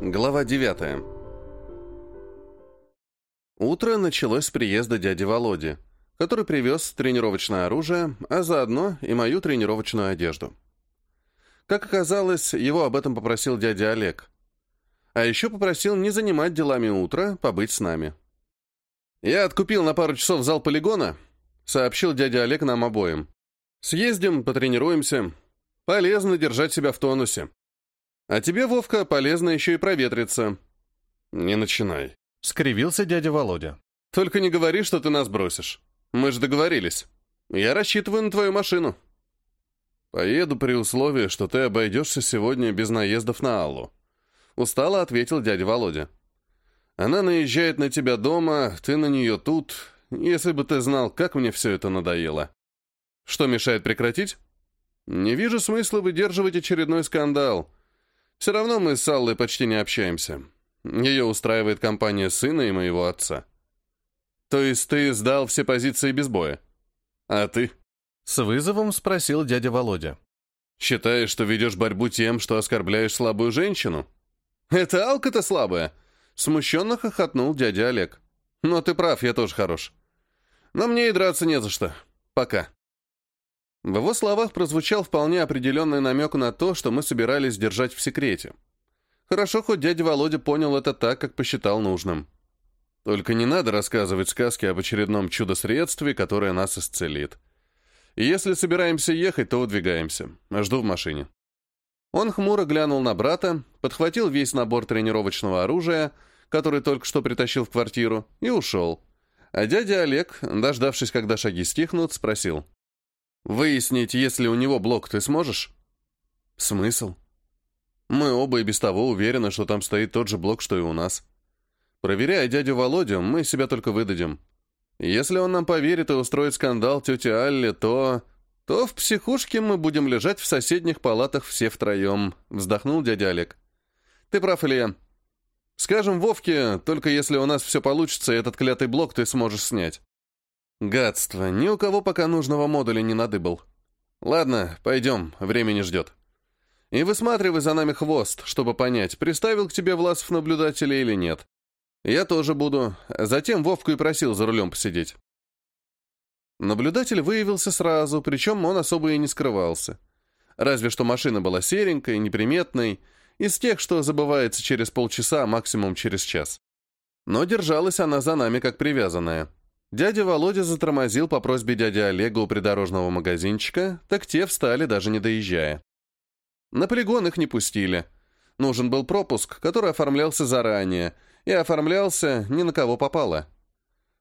Глава 9. Утро началось с приезда дяди Володи, который привез тренировочное оружие, а заодно и мою тренировочную одежду. Как оказалось, его об этом попросил дядя Олег. А еще попросил не занимать делами утра, побыть с нами. «Я откупил на пару часов зал полигона», — сообщил дядя Олег нам обоим. «Съездим, потренируемся. Полезно держать себя в тонусе. А тебе, Вовка, полезно еще и проветриться». «Не начинай», — скривился дядя Володя. «Только не говори, что ты нас бросишь. Мы же договорились. Я рассчитываю на твою машину». «Поеду при условии, что ты обойдешься сегодня без наездов на Аллу», — устало ответил дядя Володя. «Она наезжает на тебя дома, ты на нее тут. Если бы ты знал, как мне все это надоело». «Что мешает прекратить?» «Не вижу смысла выдерживать очередной скандал. Все равно мы с Аллой почти не общаемся. Ее устраивает компания сына и моего отца. То есть ты сдал все позиции без боя? А ты? С вызовом спросил дядя Володя. Считаешь, что ведешь борьбу тем, что оскорбляешь слабую женщину? Это Алка-то слабая. Смущенно хохотнул дядя Олег. Но ты прав, я тоже хорош. Но мне и драться не за что. Пока. В его словах прозвучал вполне определенный намек на то, что мы собирались держать в секрете. Хорошо, хоть дядя Володя понял это так, как посчитал нужным. Только не надо рассказывать сказки об очередном чудо-средстве, которое нас исцелит. Если собираемся ехать, то удвигаемся. Жду в машине. Он хмуро глянул на брата, подхватил весь набор тренировочного оружия, который только что притащил в квартиру, и ушел. А дядя Олег, дождавшись, когда шаги стихнут, спросил. Выяснить, если у него блок, ты сможешь? Смысл? Мы оба и без того уверены, что там стоит тот же блок, что и у нас. Проверяя дядю Володю, мы себя только выдадим. Если он нам поверит и устроит скандал тете Алле, то... То в психушке мы будем лежать в соседних палатах все втроем, вздохнул дядя Олег. Ты прав, Илья. Скажем Вовке, только если у нас все получится, этот клятый блок ты сможешь снять. Гадство, ни у кого пока нужного модуля не надыбал. Ладно, пойдем, время не ждет. И высматривай за нами хвост, чтобы понять, приставил к тебе Власов наблюдателя или нет. Я тоже буду. Затем Вовку и просил за рулем посидеть. Наблюдатель выявился сразу, причем он особо и не скрывался. Разве что машина была серенькой, неприметной, из тех, что забывается через полчаса, максимум через час. Но держалась она за нами как привязанная. Дядя Володя затормозил по просьбе дяди Олега у придорожного магазинчика, так те встали, даже не доезжая. На полигон их не пустили. Нужен был пропуск, который оформлялся заранее, и оформлялся ни на кого попало.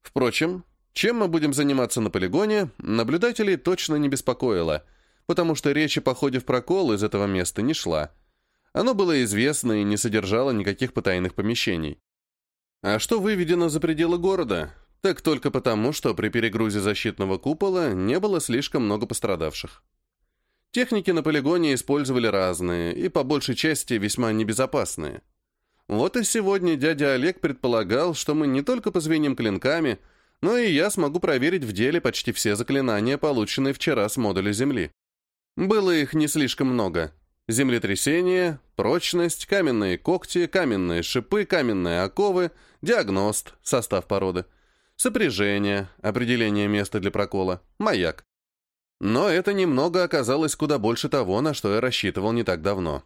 Впрочем, чем мы будем заниматься на полигоне, наблюдателей точно не беспокоило, потому что речь о походе в прокол из этого места не шла. Оно было известно и не содержало никаких потайных помещений. А что выведено за пределы города, так только потому, что при перегрузе защитного купола не было слишком много пострадавших. Техники на полигоне использовали разные и по большей части весьма небезопасные. Вот и сегодня дядя Олег предполагал, что мы не только позвеним клинками, но и я смогу проверить в деле почти все заклинания, полученные вчера с модуля Земли. Было их не слишком много. Землетрясение, прочность, каменные когти, каменные шипы, каменные оковы, диагност, состав породы — сопряжение, определение места для прокола, маяк. Но это немного оказалось куда больше того, на что я рассчитывал не так давно.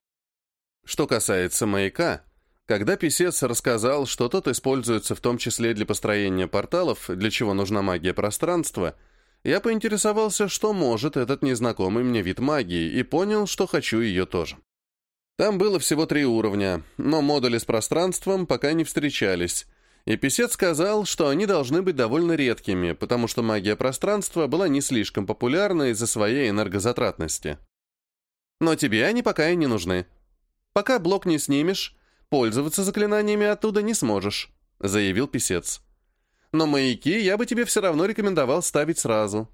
Что касается маяка, когда писец рассказал, что тот используется в том числе для построения порталов, для чего нужна магия пространства, я поинтересовался, что может этот незнакомый мне вид магии, и понял, что хочу ее тоже. Там было всего три уровня, но модули с пространством пока не встречались, и писец сказал, что они должны быть довольно редкими, потому что магия пространства была не слишком популярна из-за своей энергозатратности. Но тебе они пока и не нужны. Пока блок не снимешь, пользоваться заклинаниями оттуда не сможешь, заявил писец. Но маяки я бы тебе все равно рекомендовал ставить сразу.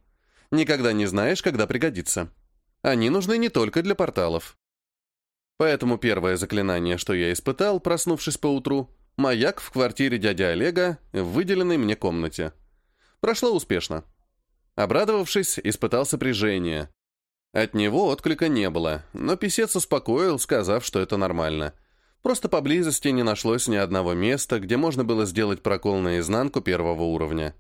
Никогда не знаешь, когда пригодится. Они нужны не только для порталов. Поэтому первое заклинание, что я испытал, проснувшись поутру, Маяк в квартире дяди Олега в выделенной мне комнате. Прошло успешно. Обрадовавшись, испытал сопряжение. От него отклика не было, но писец успокоил, сказав, что это нормально. Просто поблизости не нашлось ни одного места, где можно было сделать прокол наизнанку первого уровня.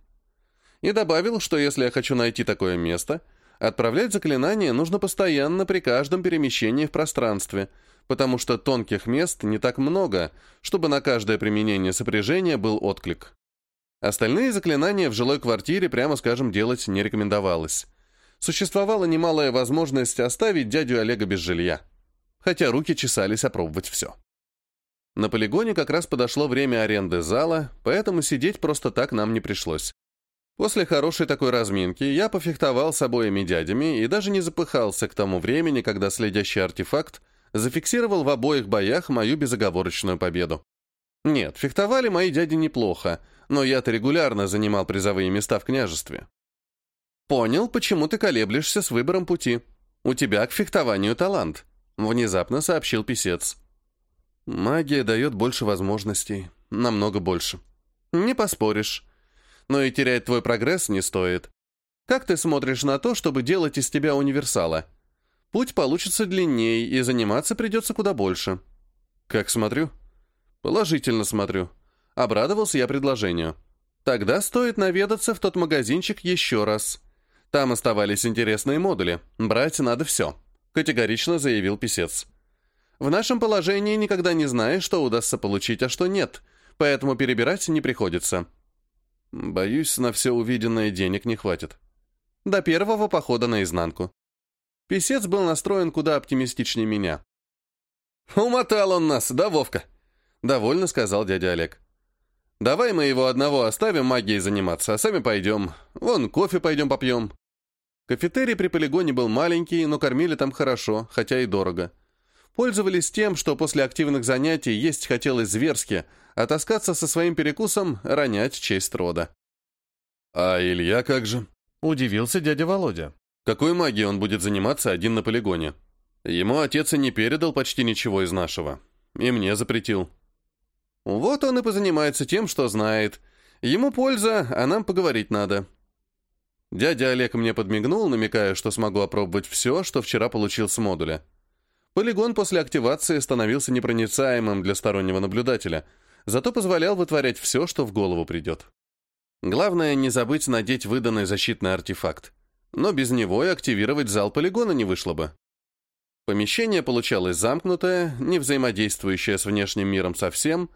И добавил, что если я хочу найти такое место, отправлять заклинание нужно постоянно при каждом перемещении в пространстве, потому что тонких мест не так много, чтобы на каждое применение сопряжения был отклик. Остальные заклинания в жилой квартире, прямо скажем, делать не рекомендовалось. Существовала немалая возможность оставить дядю Олега без жилья. Хотя руки чесались опробовать все. На полигоне как раз подошло время аренды зала, поэтому сидеть просто так нам не пришлось. После хорошей такой разминки я пофехтовал с обоими дядями и даже не запыхался к тому времени, когда следящий артефакт зафиксировал в обоих боях мою безоговорочную победу. Нет, фехтовали мои дяди неплохо, но я-то регулярно занимал призовые места в княжестве. «Понял, почему ты колеблешься с выбором пути. У тебя к фехтованию талант», — внезапно сообщил писец. «Магия дает больше возможностей, намного больше. Не поспоришь. Но и терять твой прогресс не стоит. Как ты смотришь на то, чтобы делать из тебя универсала? Путь получится длиннее, и заниматься придется куда больше». «Как смотрю?» «Положительно смотрю», Обрадовался я предложению. Тогда стоит наведаться в тот магазинчик еще раз. Там оставались интересные модули. Брать надо все», — категорично заявил писец. «В нашем положении никогда не знаешь, что удастся получить, а что нет, поэтому перебирать не приходится». «Боюсь, на все увиденное денег не хватит». До первого похода наизнанку. Писец был настроен куда оптимистичнее меня. «Умотал он нас, да, Вовка?» — довольно сказал дядя Олег. Давай мы его одного оставим магией заниматься, а сами пойдем. Вон, кофе пойдем попьем». Кафетерий при полигоне был маленький, но кормили там хорошо, хотя и дорого. Пользовались тем, что после активных занятий есть хотелось зверски, а таскаться со своим перекусом — ронять честь рода. «А Илья как же?» — удивился дядя Володя. «Какой магией он будет заниматься один на полигоне? Ему отец и не передал почти ничего из нашего. И мне запретил». Вот он и позанимается тем, что знает. Ему польза, а нам поговорить надо. Дядя Олег мне подмигнул, намекая, что смогу опробовать все, что вчера получил с модуля. Полигон после активации становился непроницаемым для стороннего наблюдателя, зато позволял вытворять все, что в голову придет. Главное, не забыть надеть выданный защитный артефакт. Но без него и активировать зал полигона не вышло бы. Помещение получалось замкнутое, не взаимодействующее с внешним миром совсем,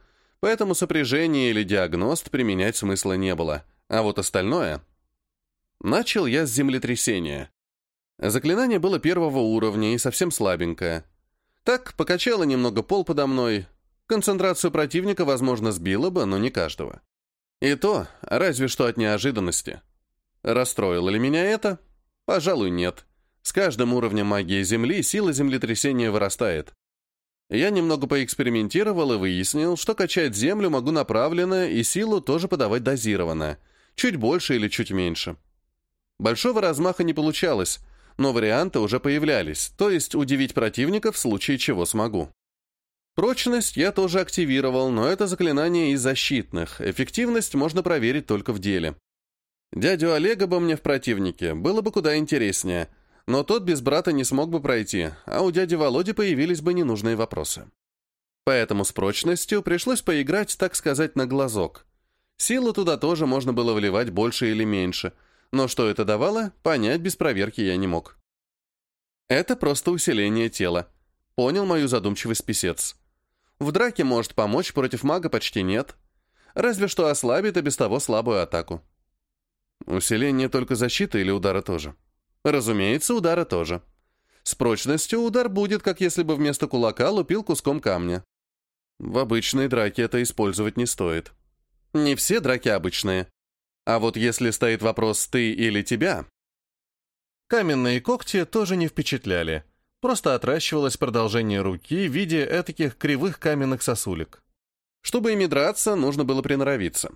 Поэтому сопряжение или диагност применять смысла не было. А вот остальное... Начал я с землетрясения. Заклинание было первого уровня и совсем слабенькое. Так, покачало немного пол подо мной. Концентрацию противника, возможно, сбило бы, но не каждого. И то, разве что от неожиданности. Расстроило ли меня это? Пожалуй, нет. С каждым уровнем магии Земли сила землетрясения вырастает. Я немного поэкспериментировал и выяснил, что качать землю могу направленно и силу тоже подавать дозированно, чуть больше или чуть меньше. Большого размаха не получалось, но варианты уже появлялись, то есть удивить противника в случае чего смогу. Прочность я тоже активировал, но это заклинание из защитных, эффективность можно проверить только в деле. Дядю Олега бы мне в противнике было бы куда интереснее – но тот без брата не смог бы пройти, а у дяди Володи появились бы ненужные вопросы. Поэтому с прочностью пришлось поиграть, так сказать, на глазок. Силы туда тоже можно было вливать больше или меньше, но что это давало, понять без проверки я не мог. Это просто усиление тела. Понял мою задумчивость писец. В драке может помочь, против мага почти нет. Разве что ослабит и без того слабую атаку. Усиление только защиты или удара тоже? Разумеется, удара тоже. С прочностью удар будет, как если бы вместо кулака лупил куском камня. В обычной драке это использовать не стоит. Не все драки обычные. А вот если стоит вопрос «ты или тебя», каменные когти тоже не впечатляли. Просто отращивалось продолжение руки в виде этаких кривых каменных сосулек. Чтобы ими драться, нужно было приноровиться.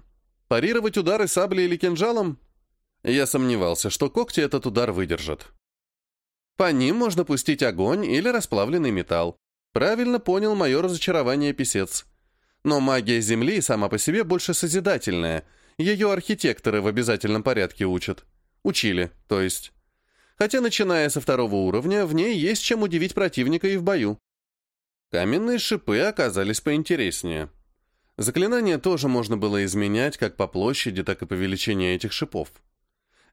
Парировать удары саблей или кинжалом я сомневался, что когти этот удар выдержат. По ним можно пустить огонь или расплавленный металл. Правильно понял мое разочарование писец. Но магия Земли сама по себе больше созидательная. Ее архитекторы в обязательном порядке учат. Учили, то есть. Хотя, начиная со второго уровня, в ней есть чем удивить противника и в бою. Каменные шипы оказались поинтереснее. Заклинание тоже можно было изменять как по площади, так и по величине этих шипов.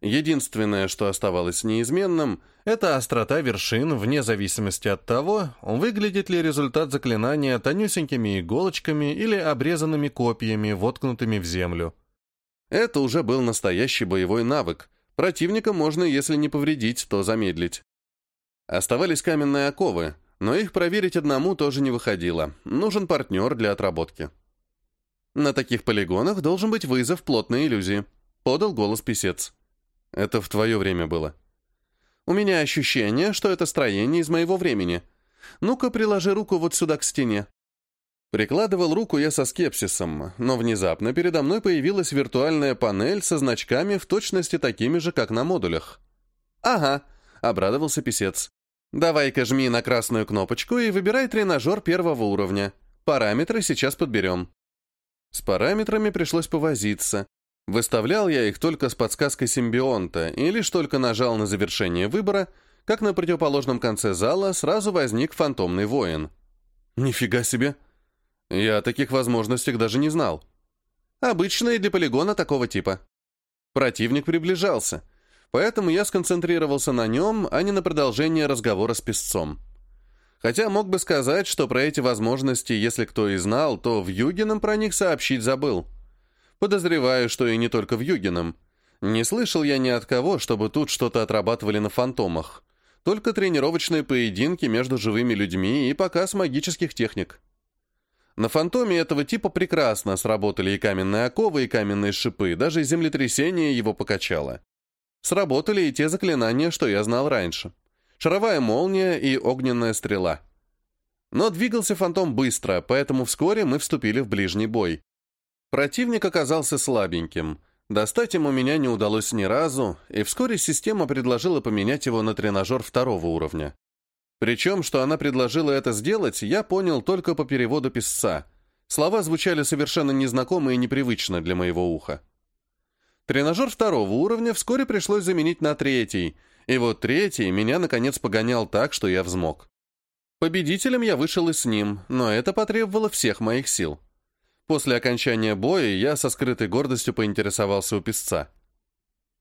Единственное, что оставалось неизменным, это острота вершин, вне зависимости от того, выглядит ли результат заклинания тонюсенькими иголочками или обрезанными копьями, воткнутыми в землю. Это уже был настоящий боевой навык. Противника можно, если не повредить, то замедлить. Оставались каменные оковы, но их проверить одному тоже не выходило. Нужен партнер для отработки. На таких полигонах должен быть вызов плотной иллюзии, подал голос писец. Это в твое время было. У меня ощущение, что это строение из моего времени. Ну-ка, приложи руку вот сюда к стене. Прикладывал руку я со скепсисом, но внезапно передо мной появилась виртуальная панель со значками в точности такими же, как на модулях. «Ага», — обрадовался писец. «Давай-ка жми на красную кнопочку и выбирай тренажер первого уровня. Параметры сейчас подберем». С параметрами пришлось повозиться, Выставлял я их только с подсказкой симбионта, и лишь только нажал на завершение выбора, как на противоположном конце зала сразу возник фантомный воин. Нифига себе! Я о таких возможностях даже не знал. Обычные для полигона такого типа. Противник приближался, поэтому я сконцентрировался на нем, а не на продолжении разговора с песцом. Хотя мог бы сказать, что про эти возможности, если кто и знал, то в Югином про них сообщить забыл. Подозреваю, что и не только в Югином. Не слышал я ни от кого, чтобы тут что-то отрабатывали на фантомах. Только тренировочные поединки между живыми людьми и показ магических техник. На фантоме этого типа прекрасно сработали и каменные оковы, и каменные шипы, даже землетрясение его покачало. Сработали и те заклинания, что я знал раньше. Шаровая молния и огненная стрела. Но двигался фантом быстро, поэтому вскоре мы вступили в ближний бой. Противник оказался слабеньким. Достать ему меня не удалось ни разу, и вскоре система предложила поменять его на тренажер второго уровня. Причем, что она предложила это сделать, я понял только по переводу писца. Слова звучали совершенно незнакомо и непривычно для моего уха. Тренажер второго уровня вскоре пришлось заменить на третий, и вот третий меня, наконец, погонял так, что я взмок. Победителем я вышел и с ним, но это потребовало всех моих сил. После окончания боя я со скрытой гордостью поинтересовался у писца.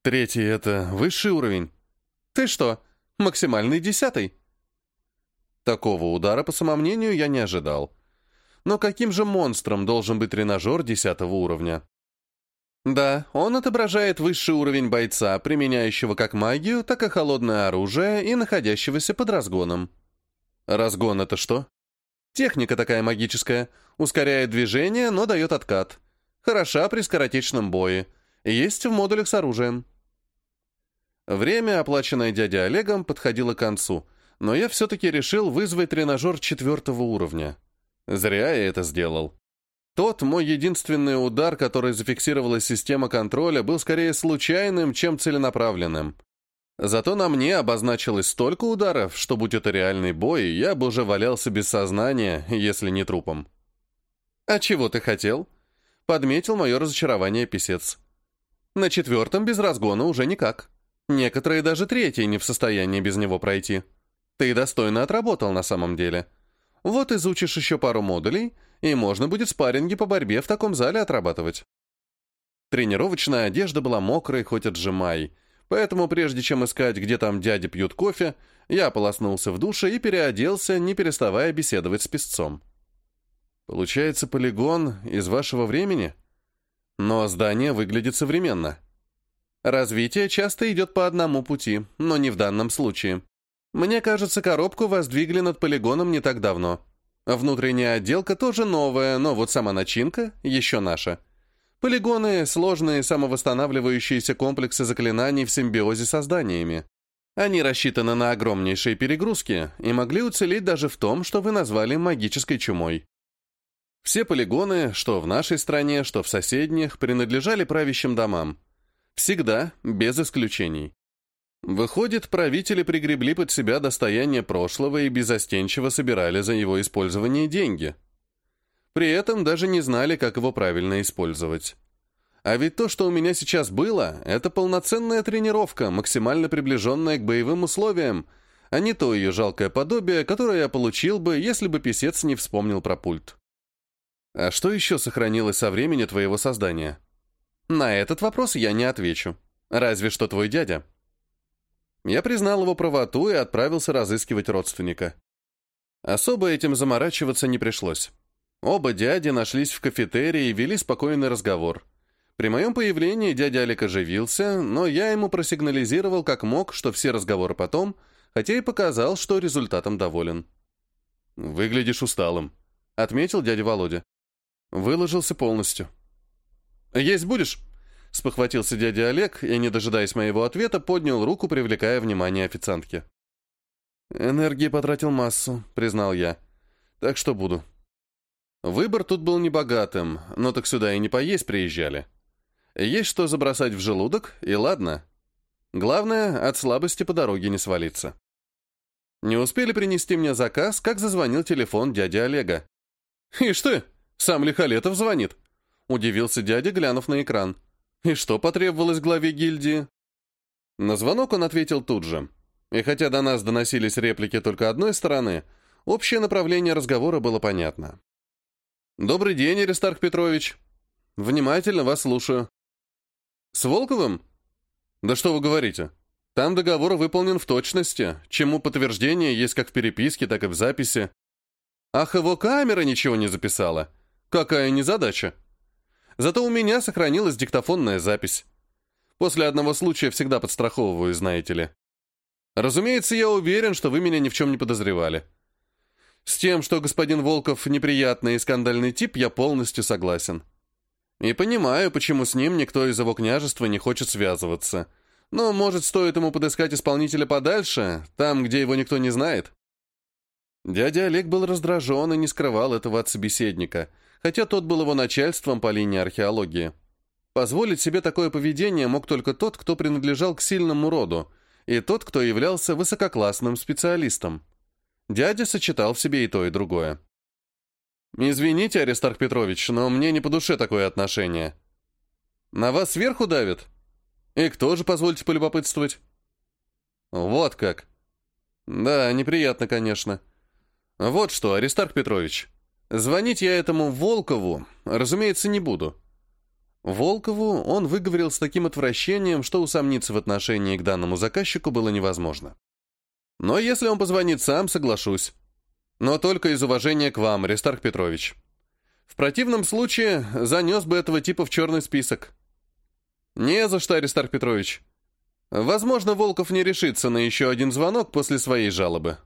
«Третий — это высший уровень?» «Ты что, максимальный десятый?» Такого удара, по самомнению, я не ожидал. Но каким же монстром должен быть тренажер десятого уровня? Да, он отображает высший уровень бойца, применяющего как магию, так и холодное оружие и находящегося под разгоном. Разгон — это что? Техника такая магическая. Ускоряет движение, но дает откат. Хороша при скоротечном бое. Есть в модулях с оружием. Время, оплаченное дядей Олегом, подходило к концу, но я все-таки решил вызвать тренажер четвертого уровня. Зря я это сделал. Тот мой единственный удар, который зафиксировала система контроля, был скорее случайным, чем целенаправленным. Зато на мне обозначилось столько ударов, что, будь это реальный бой, я бы уже валялся без сознания, если не трупом. «А чего ты хотел?» — подметил мое разочарование писец. «На четвертом без разгона уже никак. Некоторые даже третий не в состоянии без него пройти. Ты достойно отработал на самом деле. Вот изучишь еще пару модулей, и можно будет спарринги по борьбе в таком зале отрабатывать». Тренировочная одежда была мокрой, хоть отжимай — Поэтому прежде чем искать, где там дяди пьют кофе, я полоснулся в душе и переоделся, не переставая беседовать с песцом. Получается, полигон из вашего времени? Но здание выглядит современно. Развитие часто идет по одному пути, но не в данном случае. Мне кажется, коробку воздвигли над полигоном не так давно. Внутренняя отделка тоже новая, но вот сама начинка еще наша. Полигоны — сложные самовосстанавливающиеся комплексы заклинаний в симбиозе со зданиями. Они рассчитаны на огромнейшие перегрузки и могли уцелеть даже в том, что вы назвали магической чумой. Все полигоны, что в нашей стране, что в соседних, принадлежали правящим домам. Всегда, без исключений. Выходит, правители пригребли под себя достояние прошлого и безостенчиво собирали за его использование деньги. При этом даже не знали, как его правильно использовать. А ведь то, что у меня сейчас было, это полноценная тренировка, максимально приближенная к боевым условиям, а не то ее жалкое подобие, которое я получил бы, если бы писец не вспомнил про пульт. А что еще сохранилось со времени твоего создания? На этот вопрос я не отвечу. Разве что твой дядя. Я признал его правоту и отправился разыскивать родственника. Особо этим заморачиваться не пришлось. Оба дяди нашлись в кафетерии и вели спокойный разговор. При моем появлении дядя Олег оживился, но я ему просигнализировал как мог, что все разговоры потом, хотя и показал, что результатом доволен. «Выглядишь усталым», — отметил дядя Володя. Выложился полностью. «Есть будешь?» — спохватился дядя Олег и, не дожидаясь моего ответа, поднял руку, привлекая внимание официантки. «Энергии потратил массу», — признал я. «Так что буду». Выбор тут был небогатым, но так сюда и не поесть приезжали. Есть что забросать в желудок, и ладно. Главное, от слабости по дороге не свалиться. Не успели принести мне заказ, как зазвонил телефон дяди Олега. «Ишь ты, сам Лихолетов звонит», — удивился дядя, глянув на экран. «И что потребовалось главе гильдии?» На звонок он ответил тут же. И хотя до нас доносились реплики только одной стороны, общее направление разговора было понятно. «Добрый день, Аристарх Петрович. Внимательно вас слушаю». «С Волковым?» «Да что вы говорите? Там договор выполнен в точности, чему подтверждение есть как в переписке, так и в записи. Ах, его камера ничего не записала. Какая незадача. Зато у меня сохранилась диктофонная запись. После одного случая всегда подстраховываю, знаете ли. Разумеется, я уверен, что вы меня ни в чем не подозревали. С тем, что господин Волков неприятный и скандальный тип, я полностью согласен. И понимаю, почему с ним никто из его княжества не хочет связываться. Но, может, стоит ему подыскать исполнителя подальше, там, где его никто не знает? Дядя Олег был раздражен и не скрывал этого от собеседника, хотя тот был его начальством по линии археологии. Позволить себе такое поведение мог только тот, кто принадлежал к сильному роду, и тот, кто являлся высококлассным специалистом. Дядя сочетал в себе и то, и другое. «Извините, Аристарх Петрович, но мне не по душе такое отношение. На вас сверху давит? И кто же, позвольте полюбопытствовать?» «Вот как. Да, неприятно, конечно. Вот что, Аристарх Петрович, звонить я этому Волкову, разумеется, не буду». Волкову он выговорил с таким отвращением, что усомниться в отношении к данному заказчику было невозможно. «Но если он позвонит сам, соглашусь. Но только из уважения к вам, Аристарх Петрович. В противном случае занес бы этого типа в черный список. Не за что, Аристарх Петрович. Возможно, Волков не решится на еще один звонок после своей жалобы.